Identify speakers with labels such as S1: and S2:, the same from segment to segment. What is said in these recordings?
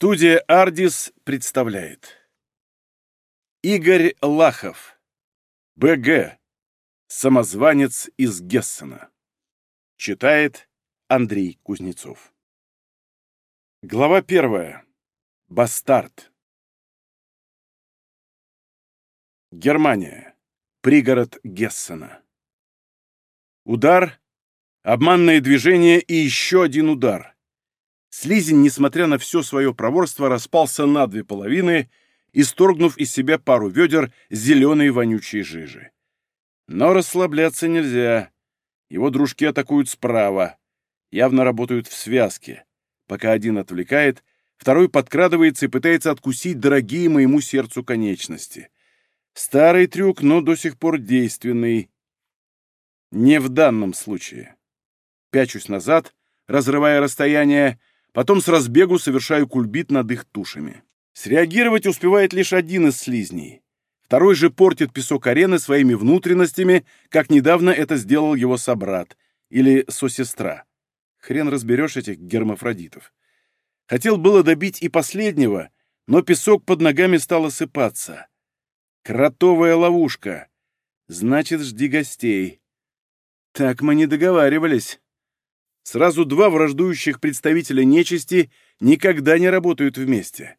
S1: Студия «Ардис» представляет Игорь Лахов БГ Самозванец из Гессена Читает Андрей Кузнецов Глава первая Бастард Германия. Пригород Гессена. Удар, обманное движение и еще один удар. Слизень, несмотря на все свое проворство, распался на две половины, исторгнув из себя пару ведер зеленой вонючей жижи. Но расслабляться нельзя. Его дружки атакуют справа. Явно работают в связке. Пока один отвлекает, второй подкрадывается и пытается откусить дорогие моему сердцу конечности. Старый трюк, но до сих пор действенный. Не в данном случае. Пячусь назад, разрывая расстояние, Потом с разбегу совершаю кульбит над их тушами. Среагировать успевает лишь один из слизней. Второй же портит песок арены своими внутренностями, как недавно это сделал его собрат или сосестра. Хрен разберешь этих гермафродитов. Хотел было добить и последнего, но песок под ногами стал осыпаться. Кротовая ловушка. Значит, жди гостей. Так мы не договаривались. Сразу два враждующих представителя нечисти никогда не работают вместе.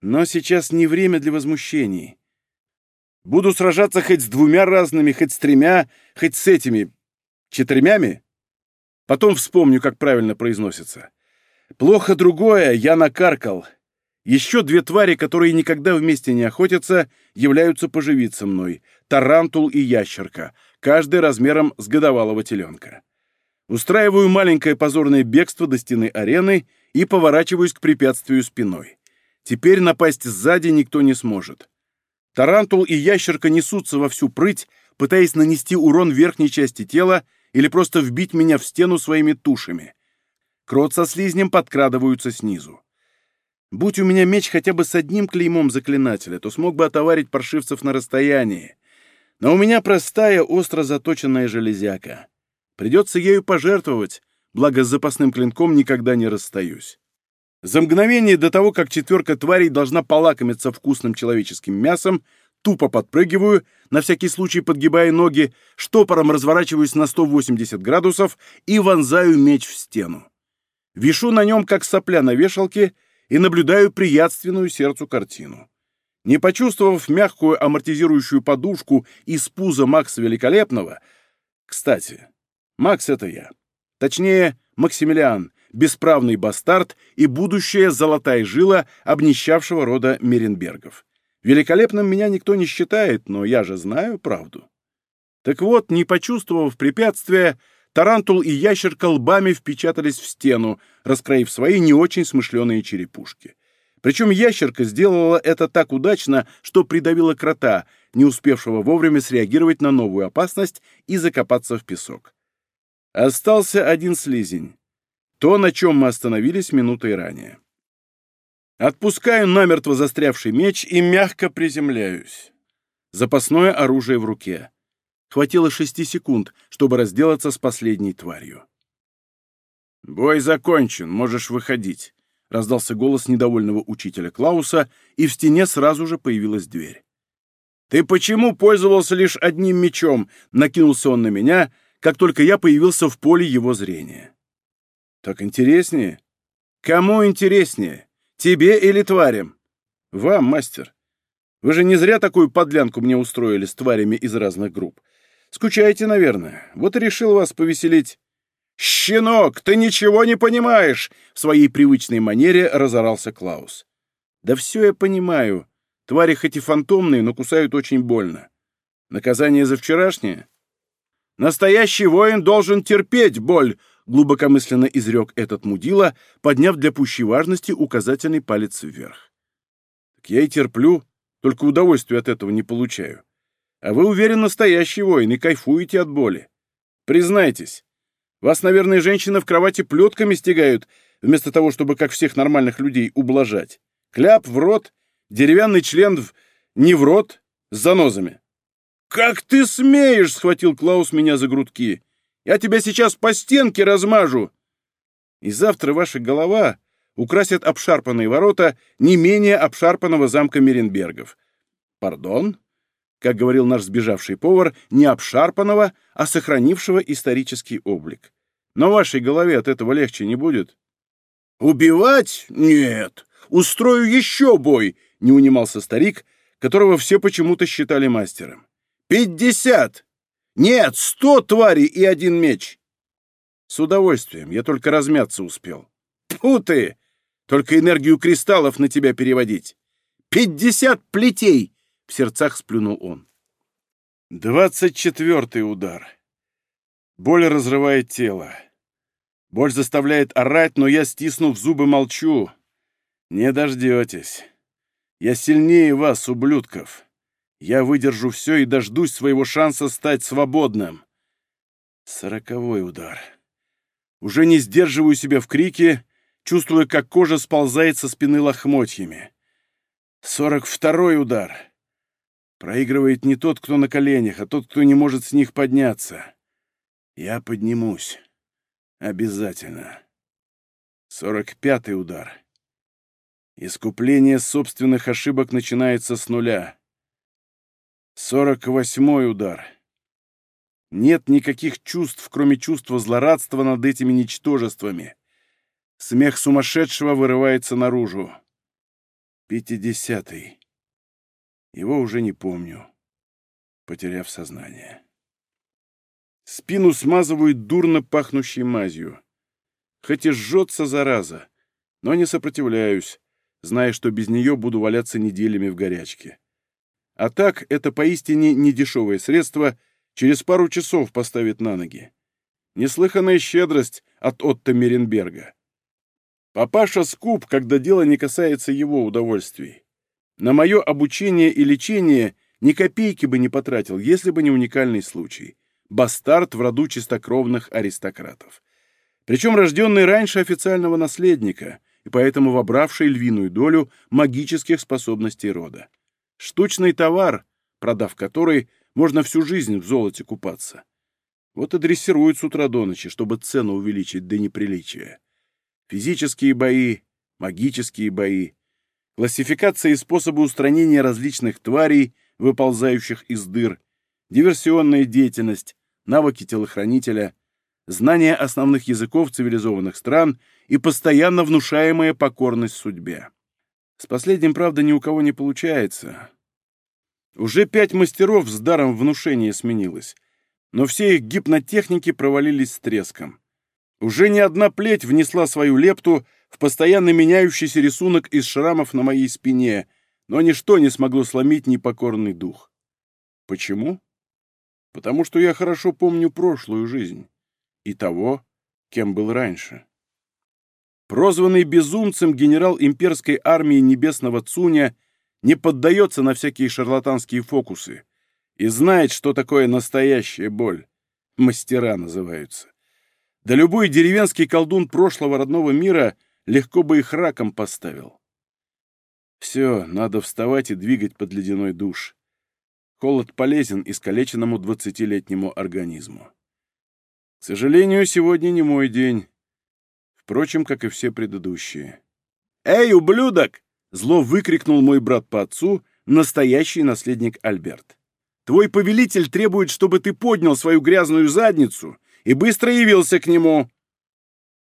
S1: Но сейчас не время для возмущений. Буду сражаться хоть с двумя разными, хоть с тремя, хоть с этими... четырьмями? Потом вспомню, как правильно произносится. Плохо другое, я накаркал. Еще две твари, которые никогда вместе не охотятся, явились поживиться мной. Тарантул и ящерка, каждый размером с годовалого теленка. Устраиваю маленькое позорное бегство до стены арены и поворачиваюсь к препятствию спиной. Теперь напасть сзади никто не сможет. Тарантул и ящерка несутся во всю прыть, пытаясь нанести урон верхней части тела или просто вбить меня в стену своими тушами. Крот со слизнем подкрадываются снизу. Будь у меня меч хотя бы с одним клеймом заклинателя, то смог бы отоварить паршивцев на расстоянии. Но у меня простая, остро заточенная железяка. Придется ею пожертвовать, благо с запасным клинком никогда не расстаюсь. За мгновение до того, как четверка тварей должна полакомиться вкусным человеческим мясом, тупо подпрыгиваю, на всякий случай подгибая ноги, штопором разворачиваюсь на 180 градусов и вонзаю меч в стену. Вишу на нем, как сопля на вешалке, и наблюдаю приятственную сердцу картину. Не почувствовав мягкую амортизирующую подушку из пуза Макса Великолепного, кстати, Макс — это я. Точнее, Максимилиан, бесправный бастард и будущая золотая жила обнищавшего рода Меренбергов. Великолепным меня никто не считает, но я же знаю правду. Так вот, не почувствовав препятствия, тарантул и ящерка лбами впечатались в стену, раскроив свои не очень смышленые черепушки. Причем ящерка сделала это так удачно, что придавила крота, не успевшего вовремя среагировать на новую опасность и закопаться в песок. Остался один слизень. То, на чем мы остановились минутой ранее. Отпускаю намертво застрявший меч и мягко приземляюсь. Запасное оружие в руке. Хватило шести секунд, чтобы разделаться с последней тварью. «Бой закончен, можешь выходить», — раздался голос недовольного учителя Клауса, и в стене сразу же появилась дверь. «Ты почему пользовался лишь одним мечом?» — накинулся он на меня — как только я появился в поле его зрения. Так интереснее? Кому интереснее? Тебе или тварям? Вам, мастер. Вы же не зря такую подлянку мне устроили с тварями из разных групп. Скучаете, наверное. Вот и решил вас повеселить. «Щенок, ты ничего не понимаешь!» В своей привычной манере разорался Клаус. «Да все я понимаю. Твари хоть и фантомные, но кусают очень больно. Наказание за вчерашнее? Настоящий воин должен терпеть боль, глубокомысленно изрек этот мудила, подняв для пущей важности указательный палец вверх. Так я и терплю, только удовольствия от этого не получаю. А вы, уверен, настоящий воин и кайфуете от боли. Признайтесь, вас, наверное, женщины в кровати плетками стегают, вместо того, чтобы, как всех нормальных людей, ублажать. Кляп в рот, деревянный член в... не в рот, с занозами. «Как ты смеешь!» — схватил Клаус меня за грудки. «Я тебя сейчас по стенке размажу!» «И завтра ваша голова украсят обшарпанные ворота не менее обшарпанного замка Меренбергов. Пардон? Как говорил наш сбежавший повар, не обшарпанного, а сохранившего исторический облик. Но вашей голове от этого легче не будет. «Убивать? Нет. Устрою еще бой!» — не унимался старик, которого все почему-то считали мастером. «Пятьдесят! Нет, сто тварей и один меч!» «С удовольствием. Я только размяться успел». «Тьфу ты! Только энергию кристаллов на тебя переводить! Пятьдесят плетей!» — в сердцах сплюнул он. Двадцать четвертый удар. Боль разрывает тело. Боль заставляет орать, но я, стиснув зубы, молчу. Не дождетесь. Я сильнее вас, ублюдков. Я выдержу все и дождусь своего шанса стать свободным. Сороковой удар. Уже не сдерживаю себя в крике, чувствуя, как кожа сползает со спины лохмотьями. Сорок второй удар. Проигрывает не тот, кто на коленях, а тот, кто не может с них подняться. Я поднимусь. Обязательно. Сорок пятый удар. Искупление собственных ошибок начинается с нуля. Сорок восьмой удар. Нет никаких чувств, кроме чувства злорадства над этими ничтожествами. Смех сумасшедшего вырывается наружу. Пятидесятый. Его уже не помню, потеряв сознание. Спину смазывают дурно пахнущей мазью. Хоть и жжется зараза, но не сопротивляюсь, зная, что без нее буду валяться неделями в горячке. А так, это поистине недешевое средство через пару часов поставит на ноги. Неслыханная щедрость от Отто Меренберга. Папаша скуп, когда дело не касается его удовольствий. На мое обучение и лечение ни копейки бы не потратил, если бы не уникальный случай. Бастард в роду чистокровных аристократов. Причем рожденный раньше официального наследника и поэтому вобравший львиную долю магических способностей рода. Штучный товар, продав который, можно всю жизнь в золоте купаться. Вот и дрессируют с утра до ночи, чтобы цену увеличить до неприличия. Физические бои, магические бои, классификация и способы устранения различных тварей, выползающих из дыр, диверсионная деятельность, навыки телохранителя, знание основных языков цивилизованных стран и постоянно внушаемая покорность судьбе. С последним, правда, ни у кого не получается. Уже пять мастеров с даром внушения сменилось, но все их гипнотехники провалились с треском. Уже не одна плеть внесла свою лепту в постоянно меняющийся рисунок из шрамов на моей спине, но ничто не смогло сломить непокорный дух. Почему? Потому что я хорошо помню прошлую жизнь и того, кем был раньше. Прозванный безумцем генерал имперской армии Небесного Цуня не поддается на всякие шарлатанские фокусы и знает, что такое настоящая боль. Мастера называются. Да любой деревенский колдун прошлого родного мира легко бы их раком поставил. Все, надо вставать и двигать под ледяной душ. Холод полезен искалеченному двадцатилетнему организму. К сожалению, сегодня не мой день. Впрочем, как и все предыдущие. «Эй, ублюдок!» — зло выкрикнул мой брат по отцу, настоящий наследник Альберт. «Твой повелитель требует, чтобы ты поднял свою грязную задницу и быстро явился к нему!»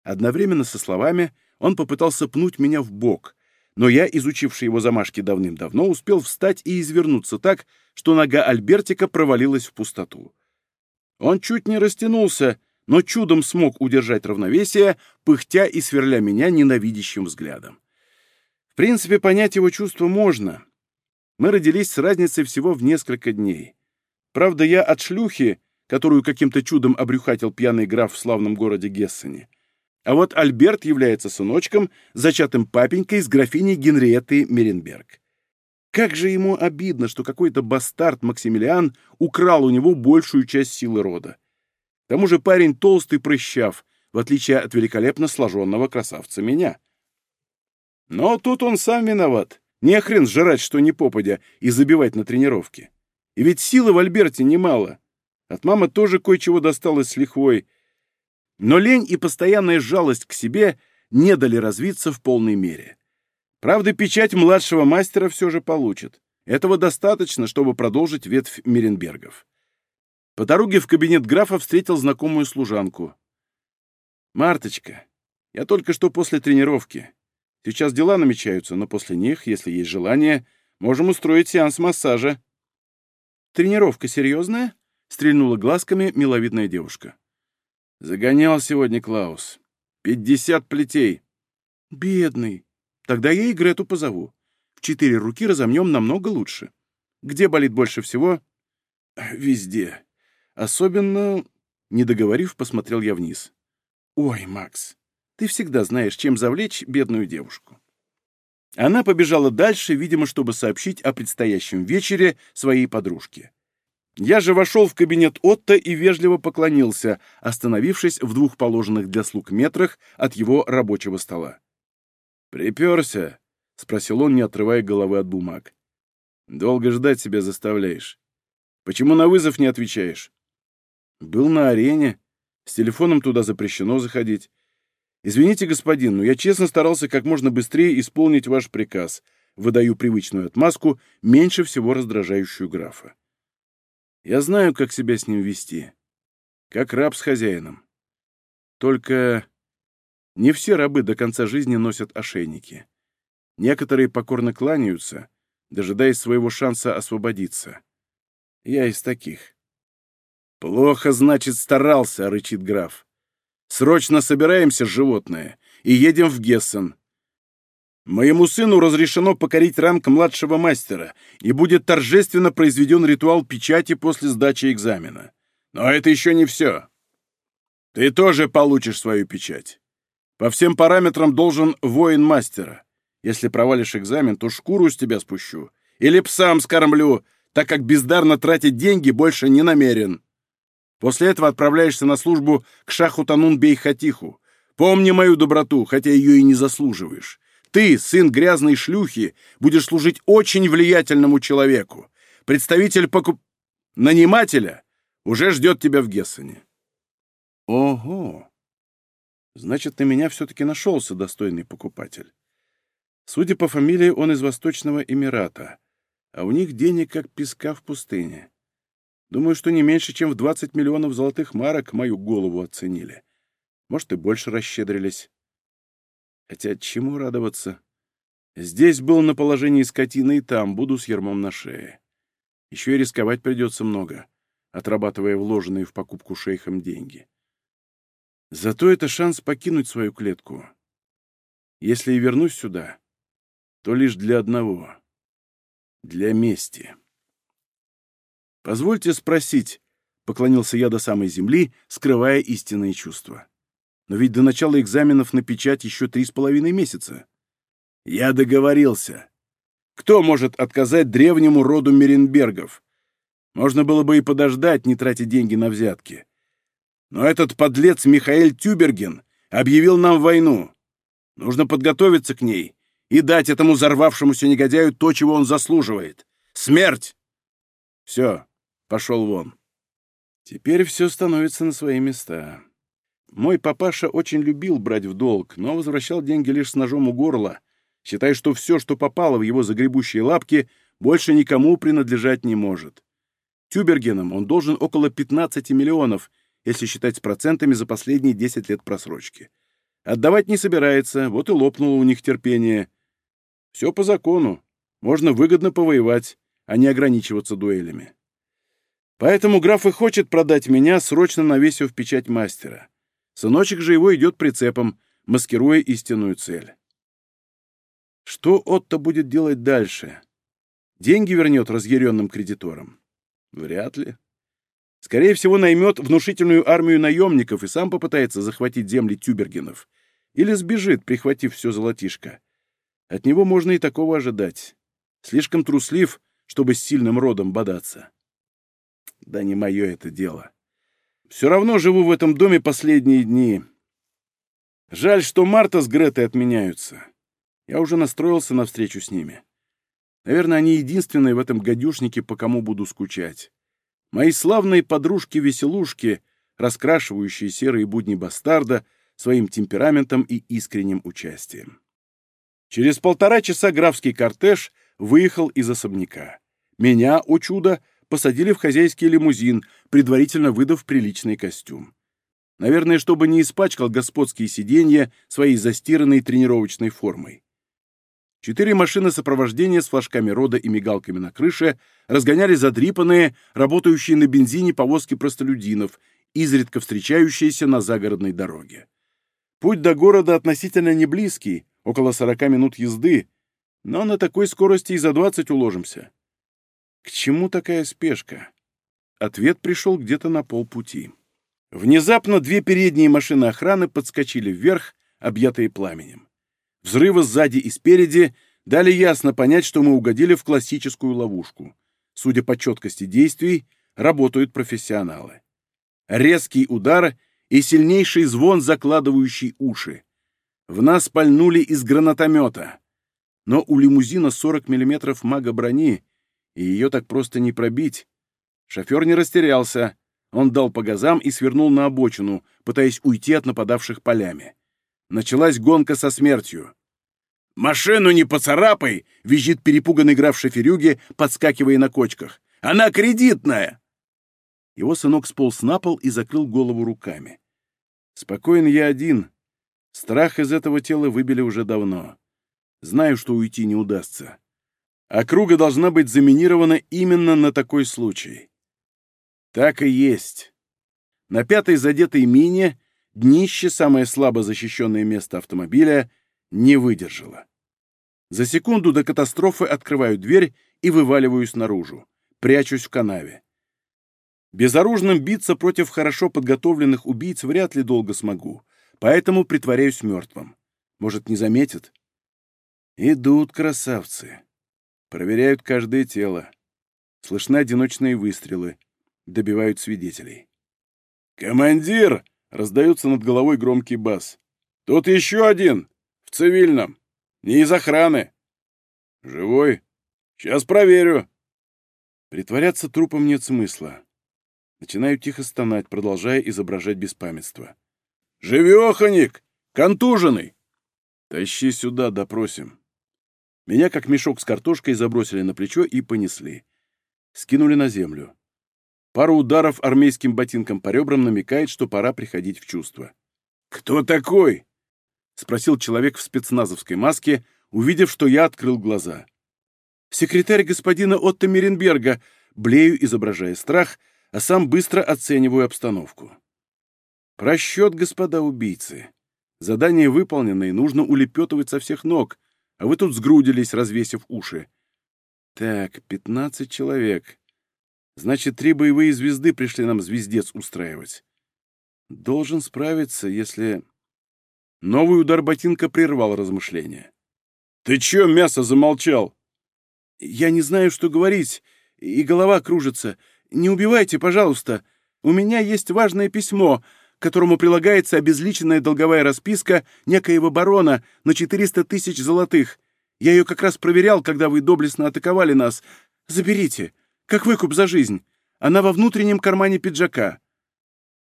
S1: Одновременно со словами он попытался пнуть меня в бок, но я, изучивший его замашки давным-давно, успел встать и извернуться так, что нога Альбертика провалилась в пустоту. Он чуть не растянулся, но чудом смог удержать равновесие, пыхтя и сверля меня ненавидящим взглядом. В принципе, понять его чувства можно. Мы родились с разницей всего в несколько дней. Правда, я от шлюхи, которую каким-то чудом обрюхатил пьяный граф в славном городе Гессене, а вот Альберт является сыночком, зачатым папенькой с графиней Генриетты Меренберг. Как же ему обидно, что какой-то бастард Максимилиан украл у него большую часть силы рода. Тому же парень толстый прыщав, в отличие от великолепно сложенного красавца меня. Но тут он сам виноват. Не хрен сжирать, что не попадя, и забивать на тренировке. И ведь силы в Альберте немало. От мамы тоже кое-чего досталось с лихвой, но лень и постоянная жалость к себе не дали развиться в полной мере. Правда, печать младшего мастера все же получит. Этого достаточно, чтобы продолжить ветвь Миренбергов. По дороге в кабинет графа встретил знакомую служанку. «Марточка, я только что после тренировки. Сейчас дела намечаются, но после них, если есть желание, можем устроить сеанс массажа». «Тренировка серьезная?» — стрельнула глазками миловидная девушка. «Загонял сегодня Клаус. Пятьдесят плетей». «Бедный. Тогда я и Грету позову. В четыре руки разомнем намного лучше. Где болит больше всего?» «Везде. Особенно...» Не договорив, посмотрел я вниз. «Ой, Макс, ты всегда знаешь, чем завлечь бедную девушку». Она побежала дальше, видимо, чтобы сообщить о предстоящем вечере своей подружке. Я же вошел в кабинет Отто и вежливо поклонился, остановившись в двух положенных для слуг метрах от его рабочего стола. «Приперся?» — спросил он, не отрывая головы от бумаг. «Долго ждать себя заставляешь. Почему на вызов не отвечаешь?» «Был на арене. С телефоном туда запрещено заходить. Извините, господин, но я честно старался как можно быстрее исполнить ваш приказ. Выдаю привычную отмазку, меньше всего раздражающую графа. Я знаю, как себя с ним вести. Как раб с хозяином. Только не все рабы до конца жизни носят ошейники. Некоторые покорно кланяются, дожидаясь своего шанса освободиться. Я из таких. «Плохо, значит, старался», — рычит граф. «Срочно собираемся, животное, и едем в Гессен. Моему сыну разрешено покорить ранг младшего мастера, и будет торжественно произведен ритуал печати после сдачи экзамена. Но это еще не все. Ты тоже получишь свою печать. По всем параметрам должен воин мастера. Если провалишь экзамен, то шкуру с тебя спущу. Или псам скормлю, так как бездарно тратить деньги больше не намерен. После этого отправляешься на службу к шаху Танун Бейхатиху. Помни мою доброту, хотя ее и не заслуживаешь. Ты, сын грязной шлюхи, будешь служить очень влиятельному человеку. Представитель покуп... нанимателя уже ждет тебя в Гессене. Ого! Значит, на меня все-таки нашелся достойный покупатель. Судя по фамилии, он из Восточного Эмирата, а у них денег как песка в пустыне. Думаю, что не меньше, чем в 20 миллионов золотых марок мою голову оценили. Может, и больше расщедрились. Хотя чему радоваться? Здесь был на положении скотины и там буду с ермом на шее. Еще и рисковать придется много, отрабатывая вложенные в покупку шейхом деньги. Зато это шанс покинуть свою клетку. Если и вернусь сюда, то лишь для одного — для мести. «Позвольте спросить», — поклонился я до самой земли, скрывая истинные чувства. Но ведь до начала экзаменов на печать еще три с половиной месяца. Я договорился. Кто может отказать древнему роду Меренбергов? Можно было бы и подождать, не тратя деньги на взятки. Но этот подлец Михаил Тюберген объявил нам войну. Нужно подготовиться к ней и дать этому взорвавшемуся негодяю то, чего он заслуживает. Смерть! Все, пошел вон. Теперь все становится на свои места. Мой папаша очень любил брать в долг, но возвращал деньги лишь с ножом у горла, считая, что все, что попало в его загребущие лапки, больше никому принадлежать не может. Тюбергенам он должен около 15 миллионов, если считать с процентами за последние 10 лет просрочки. Отдавать не собирается, вот и лопнуло у них терпение. Все по закону. Можно выгодно повоевать, а не ограничиваться дуэлями. Поэтому граф и хочет продать меня, срочно навесив печать мастера. Сыночек же его идет прицепом, маскируя истинную цель. Что Отто будет делать дальше? Деньги вернет разъяренным кредиторам? Вряд ли. Скорее всего, наймет внушительную армию наемников и сам попытается захватить земли Тюбергенов. Или сбежит, прихватив все золотишко. От него можно и такого ожидать. Слишком труслив, чтобы с сильным родом бодаться. Да не мое это дело. Все равно живу в этом доме последние дни. Жаль, что Марта с Гретой отменяются. Я уже настроился на встречу с ними. Наверное, они единственные в этом гадюшнике, по кому буду скучать. Мои славные подружки-веселушки, раскрашивающие серые будни бастарда, своим темпераментом и искренним участием. Через полтора часа графский кортеж выехал из особняка. Меня, о чудо, посадили в хозяйский лимузин, предварительно выдав приличный костюм. Наверное, чтобы не испачкал господские сиденья своей застиранной тренировочной формой. Четыре машины сопровождения с флажками рода и мигалками на крыше разгоняли задрипанные, работающие на бензине повозки простолюдинов, изредка встречающиеся на загородной дороге. Путь до города относительно не близкий, около 40 минут езды, но на такой скорости и за 20 уложимся. К чему такая спешка? Ответ пришел где-то на полпути. Внезапно две передние машины охраны подскочили вверх, объятые пламенем. Взрывы сзади и спереди дали ясно понять, что мы угодили в классическую ловушку. Судя по четкости действий, работают профессионалы. Резкий удар и сильнейший звон, закладывающий уши. В нас пальнули из гранатомета. Но у лимузина 40 мм мага брони, и ее так просто не пробить. Шофер не растерялся. Он дал по газам и свернул на обочину, пытаясь уйти от нападавших полями. Началась гонка со смертью. «Машину не поцарапай!» — визжит перепуганный граф шоферюги, подскакивая на кочках. «Она кредитная!» Его сынок сполз на пол и закрыл голову руками. «Спокоен я один. Страх из этого тела выбили уже давно. Знаю, что уйти не удастся. Округа должна быть заминирована именно на такой случай. Так и есть. На пятой задетой мине днище, самое слабо защищенное место автомобиля, не выдержало. За секунду до катастрофы открываю дверь и вываливаюсь наружу. Прячусь в канаве. Безоружным биться против хорошо подготовленных убийц вряд ли долго смогу, поэтому притворяюсь мертвым. Может, не заметят? Идут красавцы. Проверяют каждое тело. Слышны одиночные выстрелы добивают свидетелей. «Командир!» — раздается над головой громкий бас. «Тут еще один! В цивильном! Не из охраны!» «Живой? Сейчас проверю!» Притворяться трупом нет смысла. Начинаю тихо стонать, продолжая изображать беспамятство. «Живеханик! Контуженный!» «Тащи сюда, допросим!» Меня, как мешок с картошкой, забросили на плечо и понесли. Скинули на землю. Пару ударов армейским ботинком по ребрам намекает, что пора приходить в чувство. «Кто такой?» — спросил человек в спецназовской маске, увидев, что я открыл глаза. «Секретарь господина Отто Меренберга», блею, изображая страх, а сам быстро оцениваю обстановку. Просчет, господа убийцы. Задание выполнено, и нужно улепетывать со всех ног, а вы тут сгрудились, развесив уши. Так, пятнадцать человек. Значит, три боевые звезды пришли нам звездец устраивать. Должен справиться, если... Новый удар ботинка прервал размышления. «Ты чё, мясо, замолчал?» «Я не знаю, что говорить, и голова кружится. Не убивайте, пожалуйста. У меня есть важное письмо, которому прилагается обезличенная долговая расписка некоего барона на 400 тысяч золотых. Я ее как раз проверял, когда вы доблестно атаковали нас. Заберите. Как выкуп за жизнь. Она во внутреннем кармане пиджака.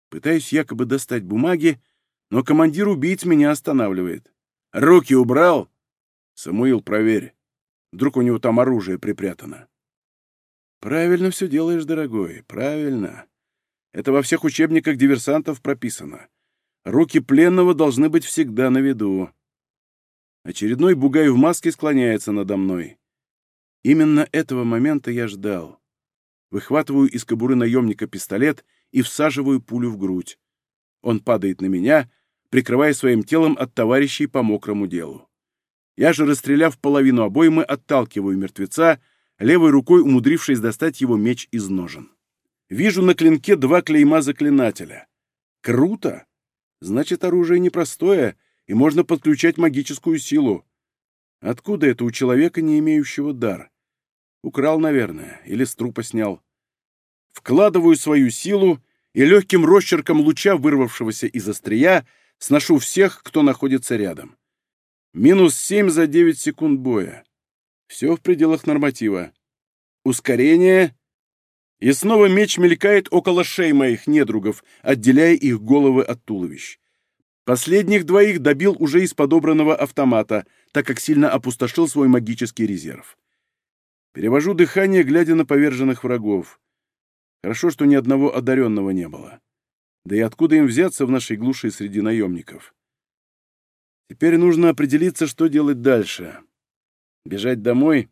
S1: Пытаюсь якобы достать бумаги, но командир убийц меня останавливает. «Руки убрал?» «Самуил, проверь. Вдруг у него там оружие припрятано». «Правильно все делаешь, дорогой, правильно. Это во всех учебниках диверсантов прописано. Руки пленного должны быть всегда на виду». Очередной бугай в маске склоняется надо мной. Именно этого момента я ждал выхватываю из кобуры наемника пистолет и всаживаю пулю в грудь. Он падает на меня, прикрывая своим телом от товарищей по мокрому делу. Я же, расстреляв половину обоймы, отталкиваю мертвеца, левой рукой умудрившись достать его меч из ножен. Вижу на клинке два клейма заклинателя. Круто! Значит, оружие непростое, и можно подключать магическую силу. Откуда это у человека, не имеющего дар? Украл, наверное, или с трупа снял. Вкладываю свою силу и легким росчерком луча, вырвавшегося из острия, сношу всех, кто находится рядом. Минус семь за девять секунд боя. Все в пределах норматива. Ускорение. И снова меч мелькает около шеи моих недругов, отделяя их головы от туловищ. Последних двоих добил уже из подобранного автомата, так как сильно опустошил свой магический резерв. Перевожу дыхание, глядя на поверженных врагов. Хорошо, что ни одного одаренного не было. Да и откуда им взяться в нашей глуши среди наемников? Теперь нужно определиться, что делать дальше. Бежать домой?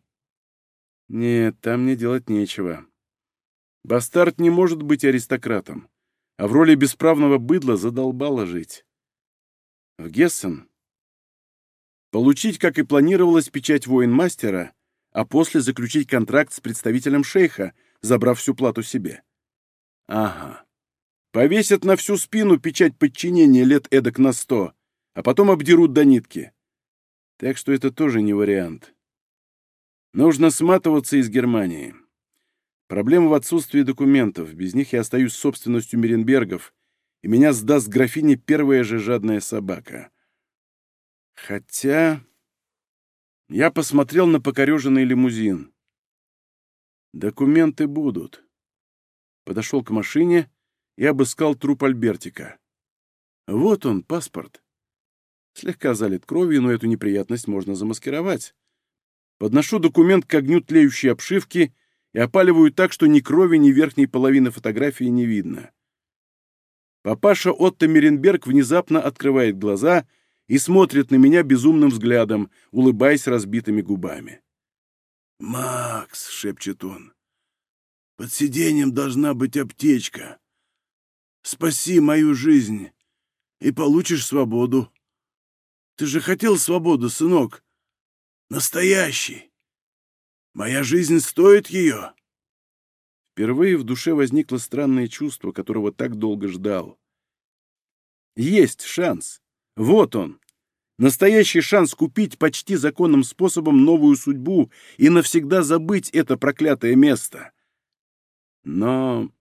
S1: Нет, там мне делать нечего. Бастард не может быть аристократом, а в роли бесправного быдла задолбало жить. В Гессен? Получить, как и планировалось, печать воин-мастера, а после заключить контракт с представителем шейха, забрав всю плату себе. Ага. Повесят на всю спину печать подчинения лет эдак на сто, а потом обдерут до нитки. Так что это тоже не вариант. Нужно сматываться из Германии. Проблема в отсутствии документов. Без них я остаюсь собственностью Меренбергов, и меня сдаст графине первая же жадная собака. Хотя... Я посмотрел на покореженный лимузин. Документы будут. Подошел к машине и обыскал труп Альбертика. Вот он, паспорт. Слегка залит кровью, но эту неприятность можно замаскировать. Подношу документ к огню тлеющей обшивки и опаливаю так, что ни крови, ни верхней половины фотографии не видно. Папаша Отто Меренберг внезапно открывает глаза и смотрит на меня безумным взглядом, улыбаясь разбитыми губами. «Макс», — шепчет он, — «под сиденьем должна быть аптечка. Спаси мою жизнь, и получишь свободу. Ты же хотел свободу, сынок. Настоящий. Моя жизнь стоит ее». Впервые в душе возникло странное чувство, которого так долго ждал. Есть шанс. Вот он. Настоящий шанс купить почти законным способом новую судьбу и навсегда забыть это проклятое место. Но